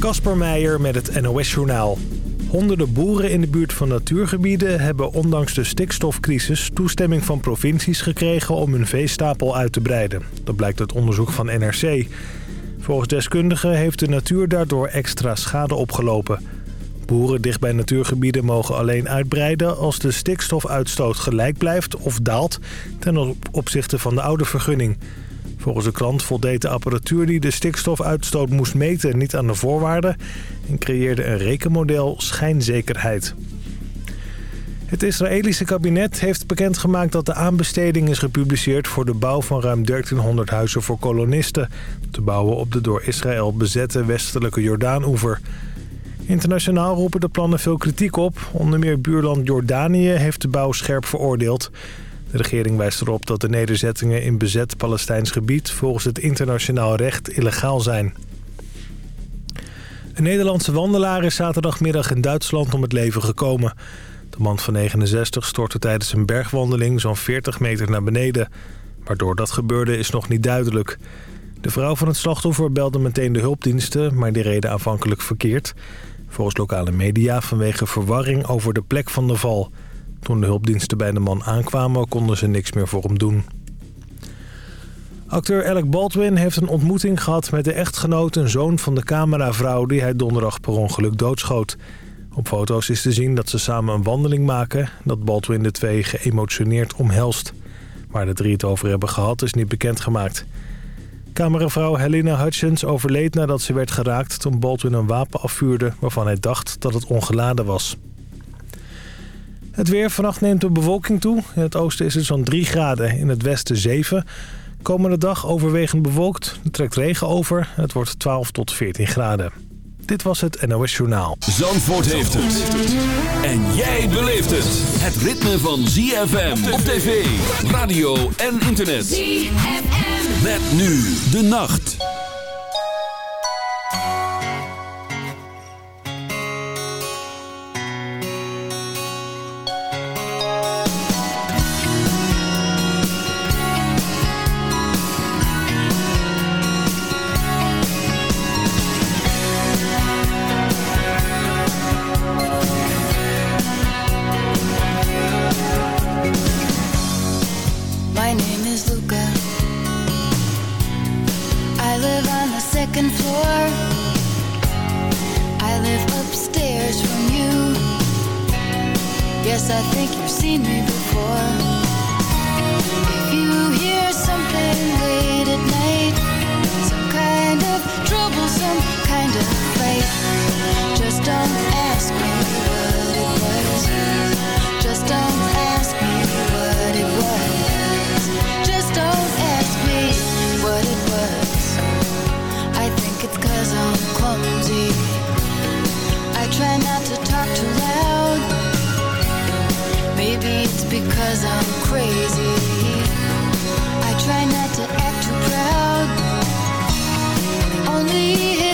Kasper Meijer met het NOS-journaal. Honderden boeren in de buurt van natuurgebieden hebben ondanks de stikstofcrisis toestemming van provincies gekregen om hun veestapel uit te breiden. Dat blijkt uit onderzoek van NRC. Volgens deskundigen heeft de natuur daardoor extra schade opgelopen. Boeren dicht bij natuurgebieden mogen alleen uitbreiden als de stikstofuitstoot gelijk blijft of daalt ten opzichte van de oude vergunning. Volgens de krant voldeed de apparatuur die de stikstofuitstoot moest meten niet aan de voorwaarden... en creëerde een rekenmodel schijnzekerheid. Het Israëlische kabinet heeft bekendgemaakt dat de aanbesteding is gepubliceerd... voor de bouw van ruim 1300 huizen voor kolonisten... te bouwen op de door Israël bezette westelijke Jordaan-oever. Internationaal roepen de plannen veel kritiek op. Onder meer buurland Jordanië heeft de bouw scherp veroordeeld... De regering wijst erop dat de nederzettingen in bezet Palestijns gebied... volgens het internationaal recht illegaal zijn. Een Nederlandse wandelaar is zaterdagmiddag in Duitsland om het leven gekomen. De man van 69 stortte tijdens een bergwandeling zo'n 40 meter naar beneden. Waardoor dat gebeurde is nog niet duidelijk. De vrouw van het slachtoffer belde meteen de hulpdiensten, maar die reden aanvankelijk verkeerd. Volgens lokale media vanwege verwarring over de plek van de val... Toen de hulpdiensten bij de man aankwamen konden ze niks meer voor hem doen. Acteur Alec Baldwin heeft een ontmoeting gehad met de echtgenoot en zoon van de cameravrouw die hij donderdag per ongeluk doodschoot. Op foto's is te zien dat ze samen een wandeling maken, dat Baldwin de twee geëmotioneerd omhelst. Waar de drie het over hebben gehad is niet bekendgemaakt. Cameravrouw Helena Hutchins overleed nadat ze werd geraakt toen Baldwin een wapen afvuurde waarvan hij dacht dat het ongeladen was. Het weer. Vannacht neemt de bewolking toe. In het oosten is het zo'n 3 graden. In het westen 7. Komende dag overwegend bewolkt. Er trekt regen over. Het wordt 12 tot 14 graden. Dit was het NOS Journaal. Zandvoort heeft het. En jij beleeft het. Het ritme van ZFM op tv, radio en internet. ZFM. Met nu de nacht. I think you've seen me before. If you hear something late at night Some kind of troublesome kind of fight Just don't ask me what it was. Just don't ask me what it was. Just don't ask me what it was. I think it's cause I'm clumsy. I try not to talk too loud. Maybe it's because I'm crazy. I try not to act too proud. Only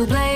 to blame.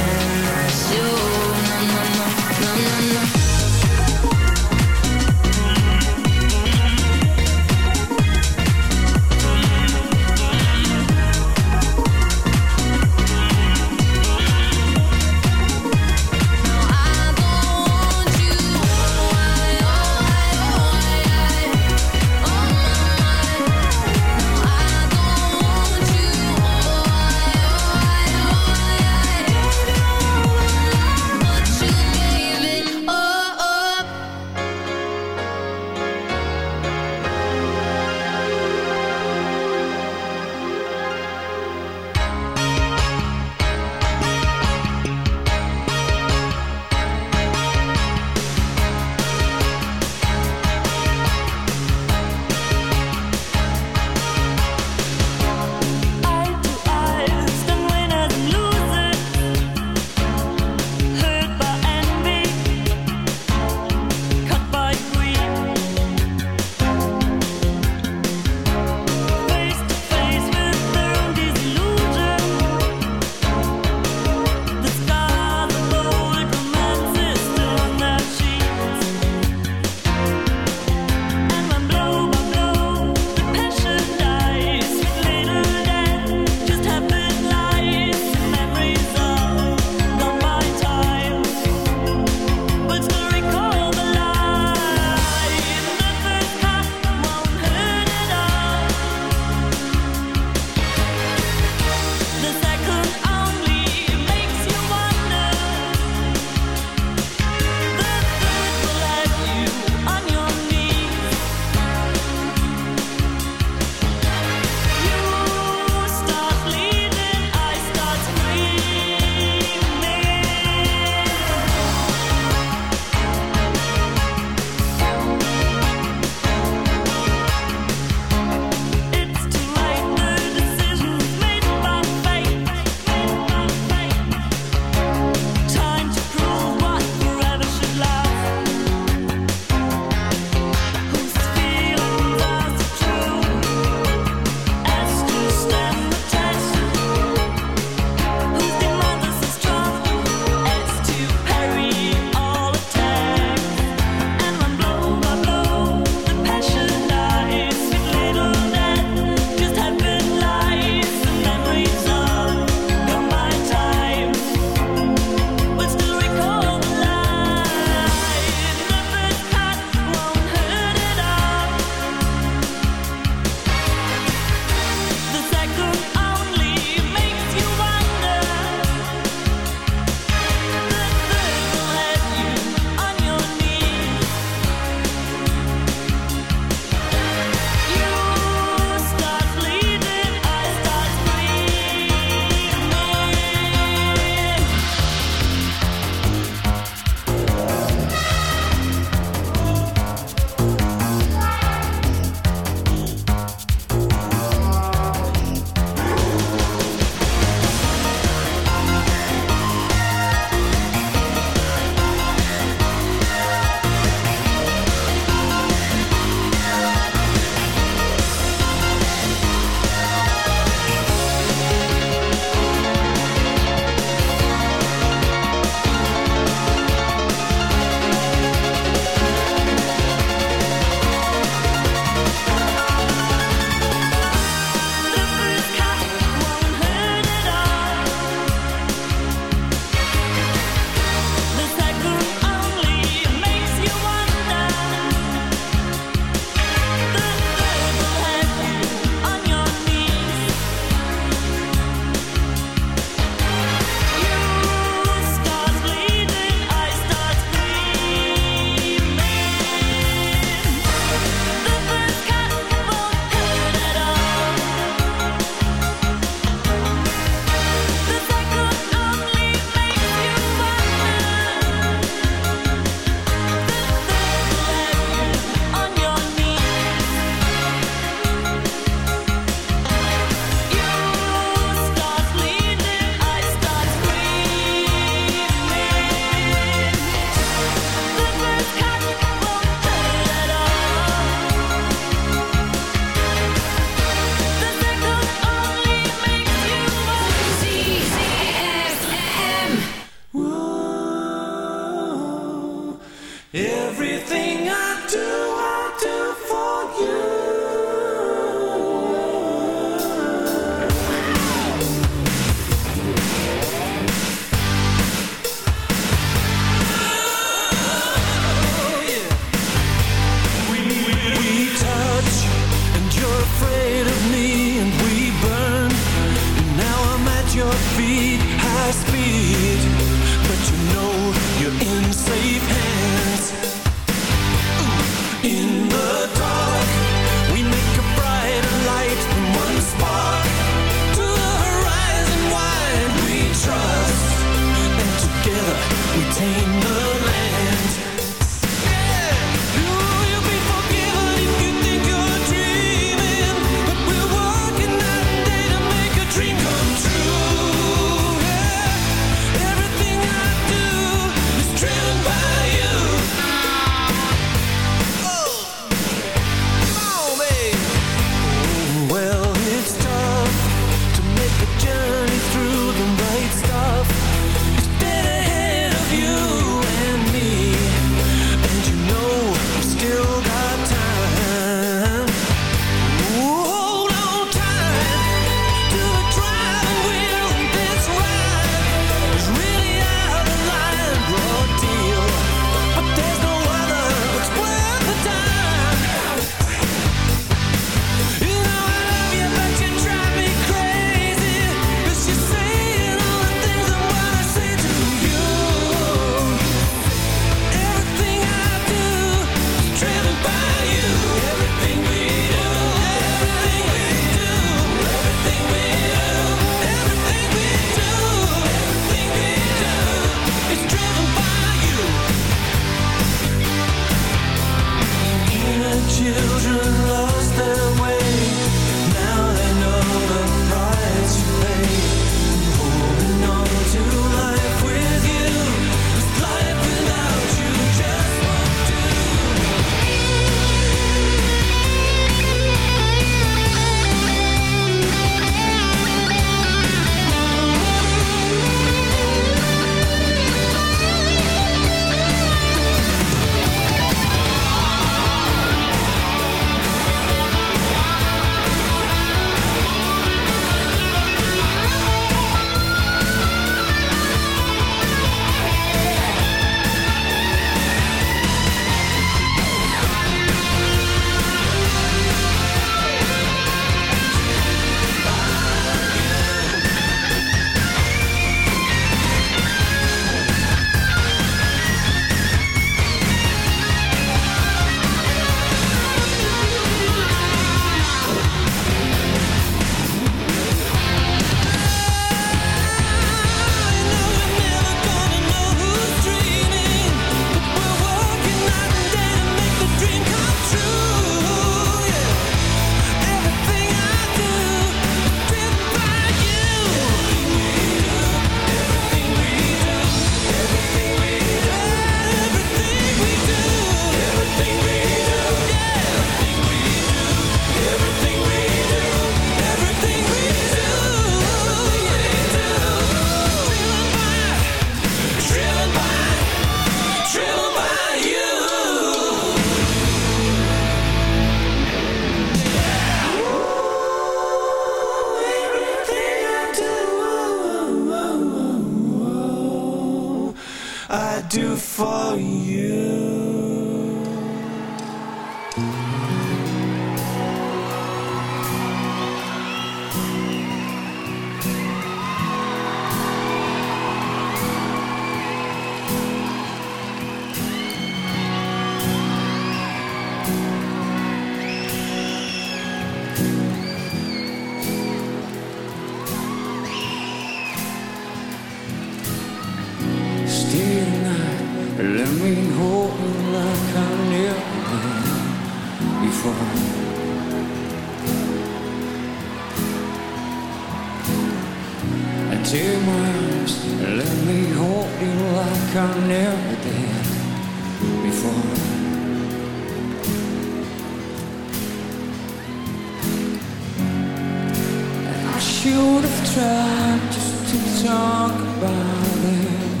talk about it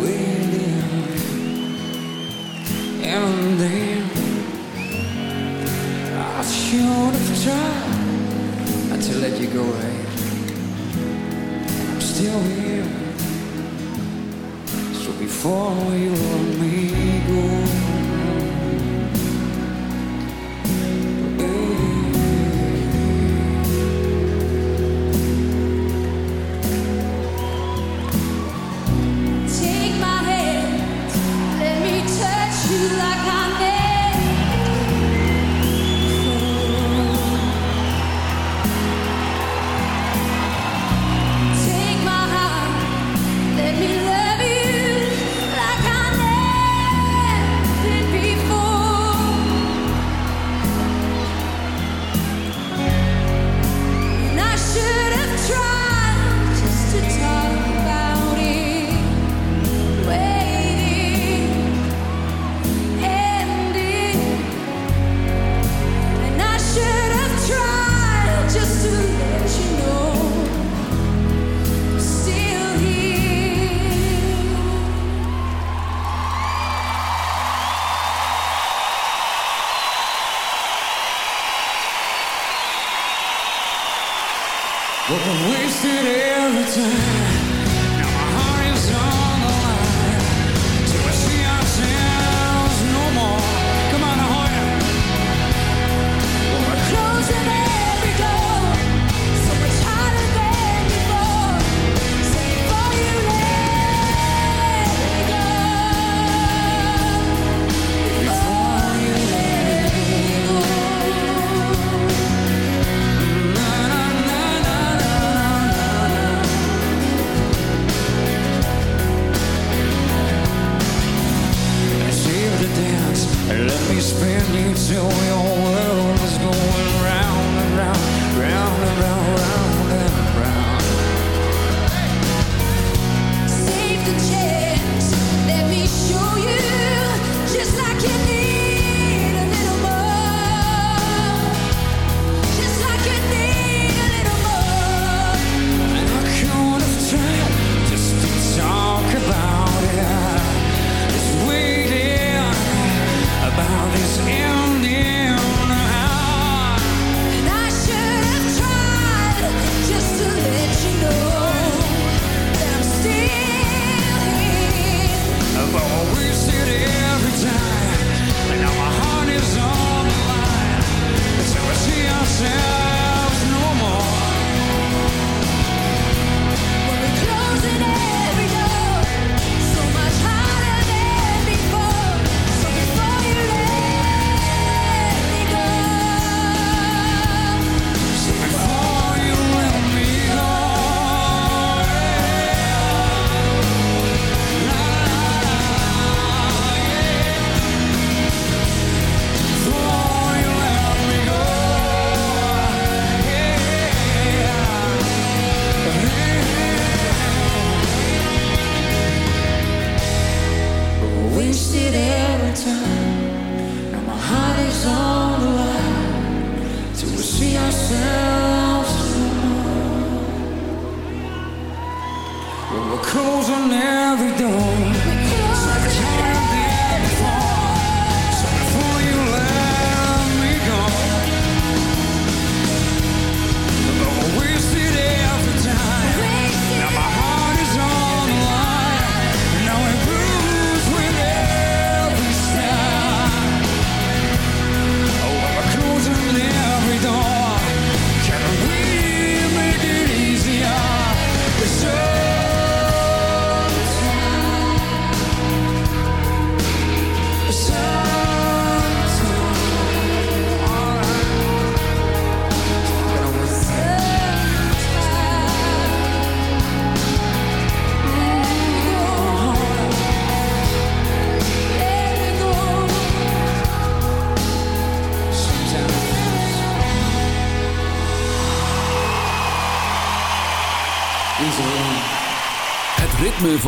with you And then I should have tried to let you go right? I'm still here. So before you or me We're closing every door.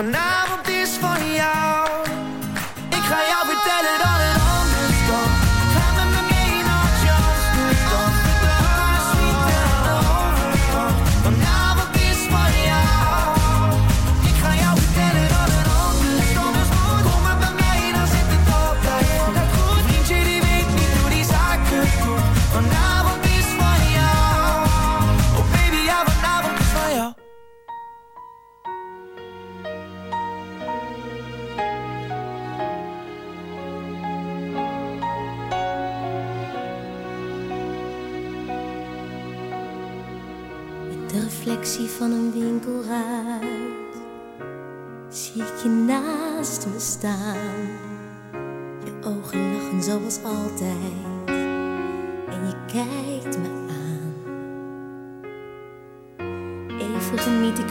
vandaag.